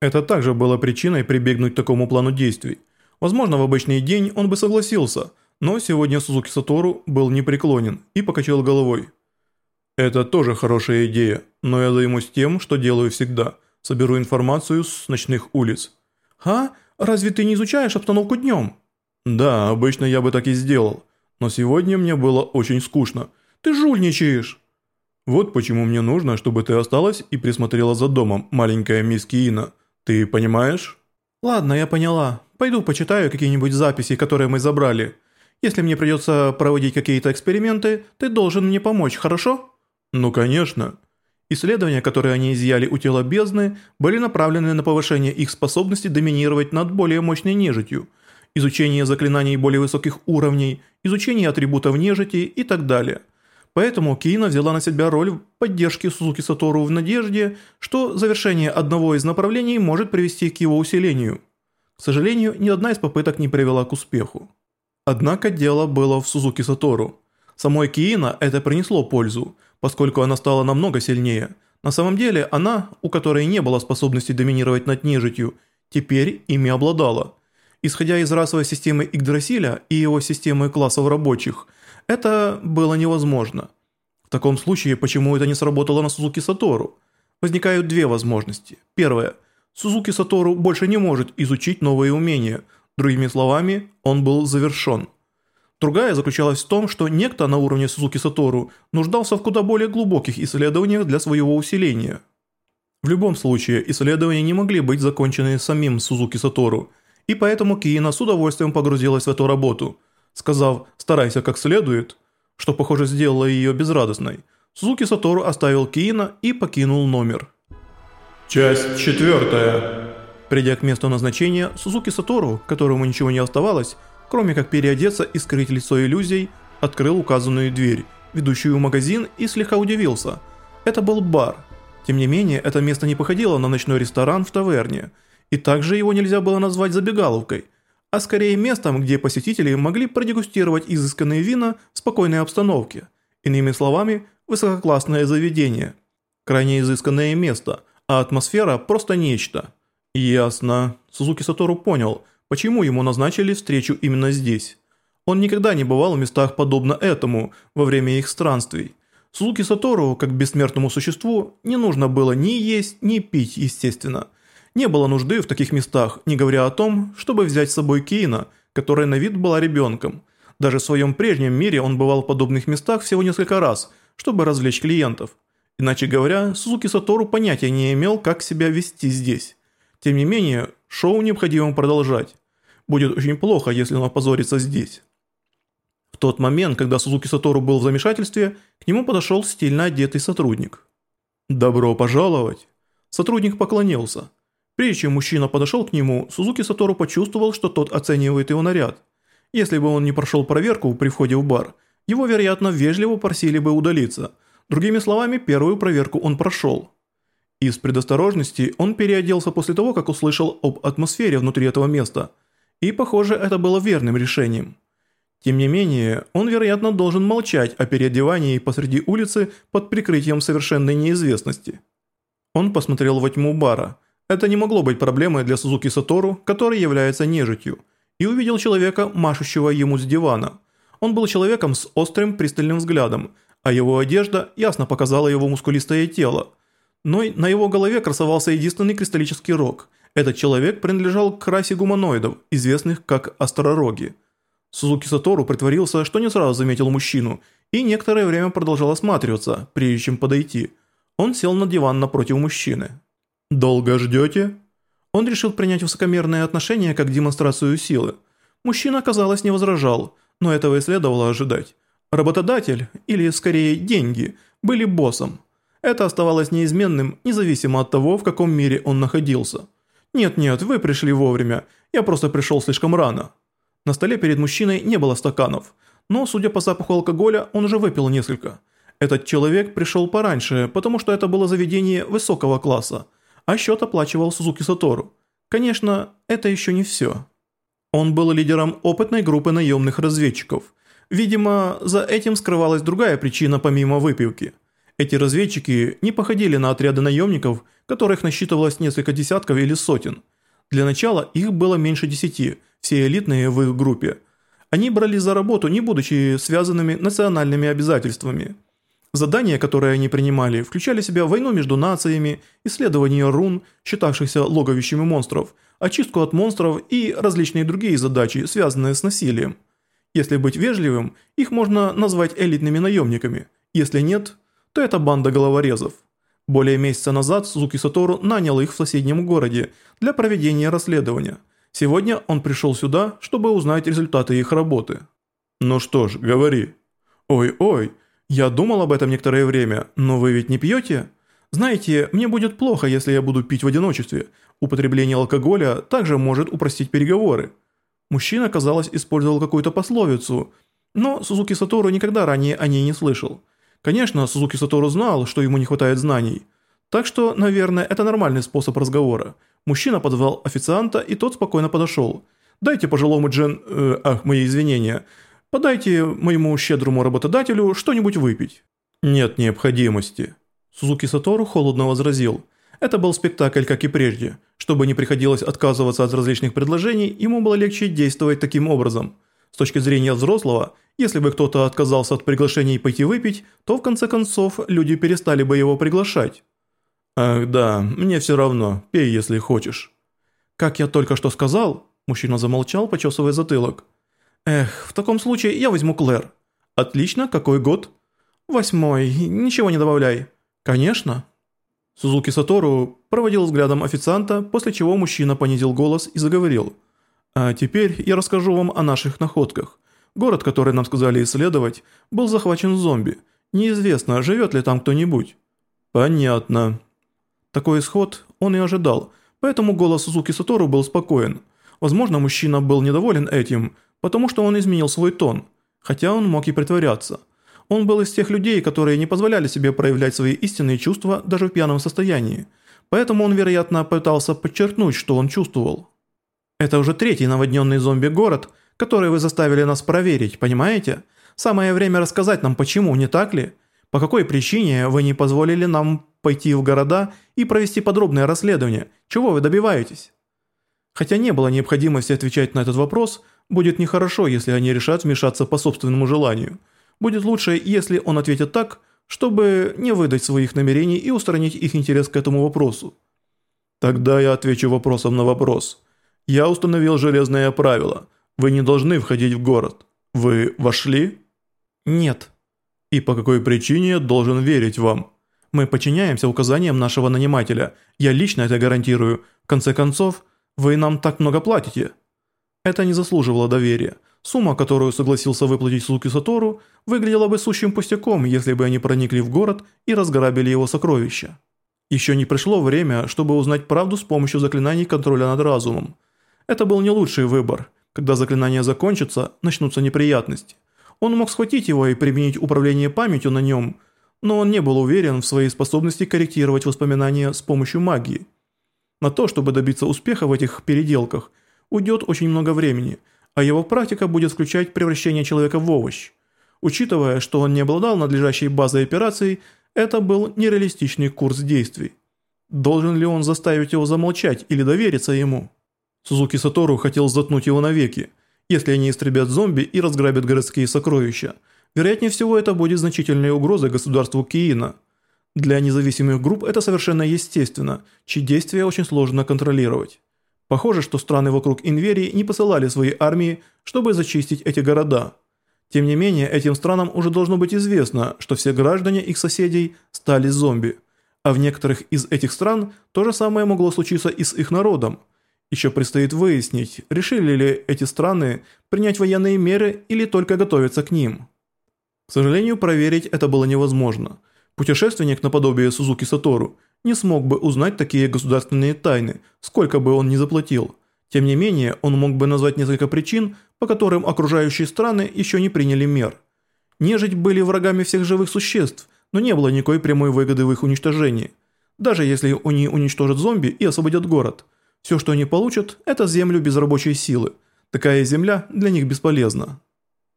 Это также было причиной прибегнуть к такому плану действий. Возможно, в обычный день он бы согласился, но сегодня Сузуки Сатору был непреклонен и покачал головой. «Это тоже хорошая идея, но я займусь тем, что делаю всегда. Соберу информацию с ночных улиц». «А? Разве ты не изучаешь обстановку днем?» «Да, обычно я бы так и сделал, но сегодня мне было очень скучно. Ты жульничаешь!» «Вот почему мне нужно, чтобы ты осталась и присмотрела за домом, маленькая мисс Киина. Ты понимаешь?» «Ладно, я поняла. Пойду почитаю какие-нибудь записи, которые мы забрали. Если мне придется проводить какие-то эксперименты, ты должен мне помочь, хорошо?» «Ну, конечно». Исследования, которые они изъяли у тела бездны, были направлены на повышение их способности доминировать над более мощной нежитью, изучение заклинаний более высоких уровней, изучение атрибутов нежити и так далее – Поэтому Киина взяла на себя роль поддержки Сузуки Сатору в надежде, что завершение одного из направлений может привести к его усилению. К сожалению, ни одна из попыток не привела к успеху. Однако дело было в Сузуки Сатору. Самой Киина это принесло пользу, поскольку она стала намного сильнее. На самом деле она, у которой не было способности доминировать над нежитью, теперь ими обладала. Исходя из расовой системы Игдрасиля и его системы классов рабочих – это было невозможно. В таком случае, почему это не сработало на Сузуки Сатору? Возникают две возможности. Первая. Сузуки Сатору больше не может изучить новые умения. Другими словами, он был завершен. Другая заключалась в том, что некто на уровне Сузуки Сатору нуждался в куда более глубоких исследованиях для своего усиления. В любом случае, исследования не могли быть закончены самим Сузуки Сатору, и поэтому Киина с удовольствием погрузилась в эту работу – Сказав «старайся как следует», что, похоже, сделало ее безрадостной, Сузуки Сатору оставил Киина и покинул номер. Часть четвертая. Придя к месту назначения, Сузуки Сатору, которому ничего не оставалось, кроме как переодеться и скрыть лицо иллюзий, открыл указанную дверь, ведущую в магазин, и слегка удивился. Это был бар. Тем не менее, это место не походило на ночной ресторан в таверне, и также его нельзя было назвать забегаловкой – а скорее местом, где посетители могли продегустировать изысканные вина в спокойной обстановке. Иными словами, высококлассное заведение. Крайне изысканное место, а атмосфера просто нечто. Ясно. Сузуки Сатору понял, почему ему назначили встречу именно здесь. Он никогда не бывал в местах подобно этому во время их странствий. Сузуки Сатору, как бессмертному существу, не нужно было ни есть, ни пить, естественно – не было нужды в таких местах, не говоря о том, чтобы взять с собой Кейна, которая на вид была ребенком. Даже в своем прежнем мире он бывал в подобных местах всего несколько раз, чтобы развлечь клиентов. Иначе говоря, Сузуки Сатору понятия не имел, как себя вести здесь. Тем не менее, шоу необходимо продолжать. Будет очень плохо, если он опозорится здесь. В тот момент, когда Сузуки Сатору был в замешательстве, к нему подошел стильно одетый сотрудник. «Добро пожаловать!» Сотрудник поклонился. Прежде чем мужчина подошел к нему, Сузуки Сатору почувствовал, что тот оценивает его наряд. Если бы он не прошел проверку при входе в бар, его, вероятно, вежливо просили бы удалиться. Другими словами, первую проверку он прошел. Из предосторожности он переоделся после того, как услышал об атмосфере внутри этого места. И, похоже, это было верным решением. Тем не менее, он, вероятно, должен молчать о переодевании посреди улицы под прикрытием совершенной неизвестности. Он посмотрел во тьму бара – это не могло быть проблемой для Сузуки Сатору, который является нежитью, и увидел человека, машущего ему с дивана. Он был человеком с острым пристальным взглядом, а его одежда ясно показала его мускулистое тело. Но на его голове красовался единственный кристаллический рог. Этот человек принадлежал к расе гуманоидов, известных как астророги. Сузуки Сатору притворился, что не сразу заметил мужчину, и некоторое время продолжал осматриваться, прежде чем подойти. Он сел на диван напротив мужчины. «Долго ждете?» Он решил принять высокомерное отношение как демонстрацию силы. Мужчина, казалось, не возражал, но этого и следовало ожидать. Работодатель, или скорее деньги, были боссом. Это оставалось неизменным, независимо от того, в каком мире он находился. «Нет-нет, вы пришли вовремя, я просто пришел слишком рано». На столе перед мужчиной не было стаканов, но, судя по запаху алкоголя, он уже выпил несколько. Этот человек пришел пораньше, потому что это было заведение высокого класса – а счет оплачивал Сузуки Сатору. Конечно, это еще не все. Он был лидером опытной группы наемных разведчиков. Видимо, за этим скрывалась другая причина помимо выпивки. Эти разведчики не походили на отряды наемников, которых насчитывалось несколько десятков или сотен. Для начала их было меньше десяти, все элитные в их группе. Они брали за работу, не будучи связанными национальными обязательствами. Задания, которые они принимали, включали в себя войну между нациями, исследование рун, считавшихся логовищами монстров, очистку от монстров и различные другие задачи, связанные с насилием. Если быть вежливым, их можно назвать элитными наемниками. Если нет, то это банда головорезов. Более месяца назад Сузуки Сатору нанял их в соседнем городе для проведения расследования. Сегодня он пришел сюда, чтобы узнать результаты их работы. «Ну что ж, говори». «Ой-ой, я думал об этом некоторое время, но вы ведь не пьете?» «Знаете, мне будет плохо, если я буду пить в одиночестве. Употребление алкоголя также может упростить переговоры». Мужчина, казалось, использовал какую-то пословицу, но Сузуки Сатору никогда ранее о ней не слышал. Конечно, Сузуки Сатору знал, что ему не хватает знаний. Так что, наверное, это нормальный способ разговора. Мужчина позвал официанта, и тот спокойно подошел. «Дайте пожилому Джен... Э, ах, мои извинения. Подайте моему щедрому работодателю что-нибудь выпить». «Нет необходимости». Сузуки Сатору холодно возразил. Это был спектакль, как и прежде. Чтобы не приходилось отказываться от различных предложений, ему было легче действовать таким образом. С точки зрения взрослого, если бы кто-то отказался от приглашений пойти выпить, то в конце концов люди перестали бы его приглашать. «Ах да, мне все равно, пей, если хочешь». «Как я только что сказал», мужчина замолчал, почесывая затылок. «Эх, в таком случае я возьму Клэр». «Отлично, какой год?» «Восьмой, ничего не добавляй». «Конечно». Сузуки Сатору проводил взглядом официанта, после чего мужчина понизил голос и заговорил. «А теперь я расскажу вам о наших находках. Город, который нам сказали исследовать, был захвачен зомби. Неизвестно, живет ли там кто-нибудь». «Понятно». Такой исход он и ожидал, поэтому голос Сузуки Сатору был спокоен. Возможно, мужчина был недоволен этим, потому что он изменил свой тон, хотя он мог и притворяться. Он был из тех людей, которые не позволяли себе проявлять свои истинные чувства даже в пьяном состоянии, поэтому он, вероятно, пытался подчеркнуть, что он чувствовал. «Это уже третий наводненный зомби-город, который вы заставили нас проверить, понимаете? Самое время рассказать нам почему, не так ли? По какой причине вы не позволили нам пойти в города и провести подробное расследование? Чего вы добиваетесь?» Хотя не было необходимости отвечать на этот вопрос, будет нехорошо, если они решат вмешаться по собственному желанию – Будет лучше, если он ответит так, чтобы не выдать своих намерений и устранить их интерес к этому вопросу. Тогда я отвечу вопросом на вопрос. Я установил железное правило. Вы не должны входить в город. Вы вошли? Нет. И по какой причине я должен верить вам? Мы подчиняемся указаниям нашего нанимателя. Я лично это гарантирую. В конце концов, вы нам так много платите. Это не заслуживало доверия. Сумма, которую согласился выплатить Суки Сатору, выглядела бы сущим пустяком, если бы они проникли в город и разграбили его сокровища. Еще не пришло время, чтобы узнать правду с помощью заклинаний контроля над разумом. Это был не лучший выбор. Когда заклинание закончится, начнутся неприятности. Он мог схватить его и применить управление памятью на нем, но он не был уверен в своей способности корректировать воспоминания с помощью магии. На то, чтобы добиться успеха в этих переделках, уйдет очень много времени – а его практика будет включать превращение человека в овощ. Учитывая, что он не обладал надлежащей базой операций, это был нереалистичный курс действий. Должен ли он заставить его замолчать или довериться ему? Сузуки Сатору хотел заткнуть его навеки. Если они истребят зомби и разграбят городские сокровища, вероятнее всего это будет значительной угрозой государству Киина. Для независимых групп это совершенно естественно, чьи действия очень сложно контролировать. Похоже, что страны вокруг Инверии не посылали свои армии, чтобы зачистить эти города. Тем не менее, этим странам уже должно быть известно, что все граждане их соседей стали зомби. А в некоторых из этих стран то же самое могло случиться и с их народом. Еще предстоит выяснить, решили ли эти страны принять военные меры или только готовиться к ним. К сожалению, проверить это было невозможно. Путешественник наподобие Сузуки Сатору – не смог бы узнать такие государственные тайны, сколько бы он ни заплатил. Тем не менее, он мог бы назвать несколько причин, по которым окружающие страны еще не приняли мер. Нежить были врагами всех живых существ, но не было никакой прямой выгоды в их уничтожении. Даже если они уничтожат зомби и освободят город, все, что они получат, это землю без рабочей силы. Такая земля для них бесполезна.